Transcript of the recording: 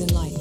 in life.